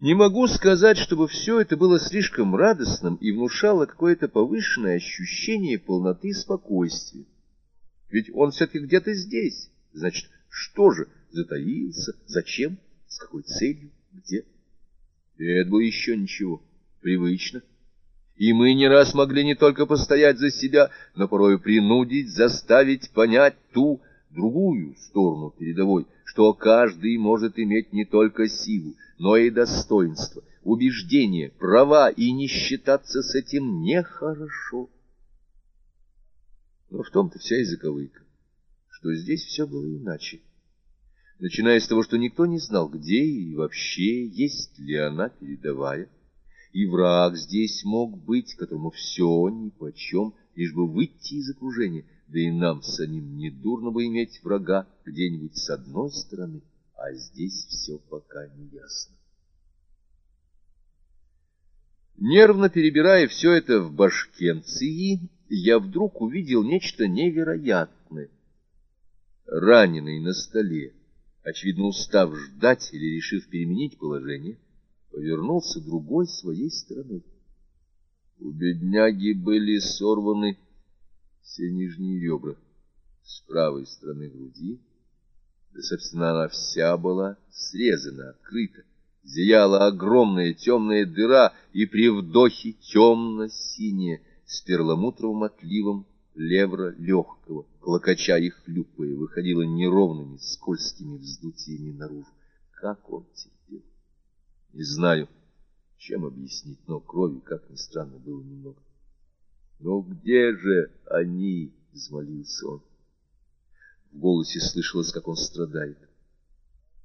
Не могу сказать, чтобы все это было слишком радостным и внушало какое-то повышенное ощущение полноты и спокойствия. Ведь он все-таки где-то здесь. Значит, что же, затаился, зачем, с какой целью, где? Это было еще ничего, привычно. И мы не раз могли не только постоять за себя, но порой принудить, заставить понять ту, другую сторону передовой, что каждый может иметь не только силу, но и достоинство, убеждение, права, и не считаться с этим нехорошо. Но в том-то вся и заковыка, что здесь все было иначе. Начиная с того, что никто не знал, где и вообще есть ли она передовая, и враг здесь мог быть, которому все нипочем, лишь бы выйти из окружения, да и нам самим не дурно бы иметь врага где-нибудь с одной стороны, а здесь все пока не ясно. Нервно перебирая все это в башкенции, я вдруг увидел нечто невероятное. Раненый на столе, очевидно устав ждать или решив переменить положение, повернулся другой своей стороной. У бедняги были сорваны все нижние ребра с правой стороны груди, да, собственно, она вся была срезана, открыта. Зияла огромная темная дыра, и при вдохе темно-синяя, с перламутровым отливом левра легкого, клокоча и хлюпая, выходила неровными, скользкими вздутиями наружу. Как он терпел! Не знаю, чем объяснить, но крови, как ни странно, было немного. «Но где же они?» — взмолился он. В голосе слышалось, как он страдает.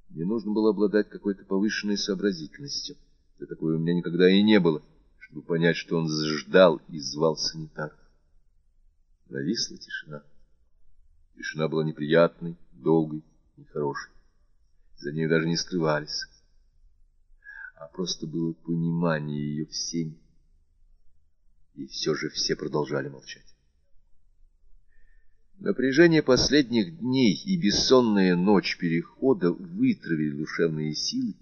Мне нужно было обладать какой-то повышенной сообразительностью. Да такой у меня никогда и не было, чтобы понять, что он ждал и звал санитаров. Нависла тишина. Тишина была неприятной, долгой, нехорошей. За ней даже не скрывались. Просто было понимание ее всеми. И все же все продолжали молчать. Напряжение последних дней и бессонная ночь перехода вытравили душевные силы,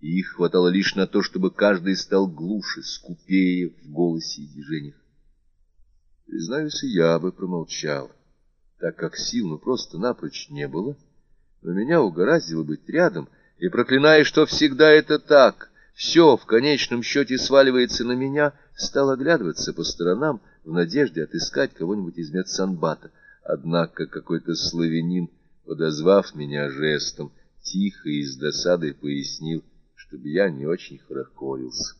и их хватало лишь на то, чтобы каждый стал глуше, скупее в голосе и движениях. Признаюсь, я бы промолчал, так как сил ну просто напрочь не было, но меня угораздило быть рядом, и, проклиная, что всегда это так, все в конечном счете сваливается на меня, стал оглядываться по сторонам в надежде отыскать кого-нибудь из медсанбата. Однако какой-то славянин, подозвав меня жестом, тихо и с досадой пояснил, чтобы я не очень хорохорился.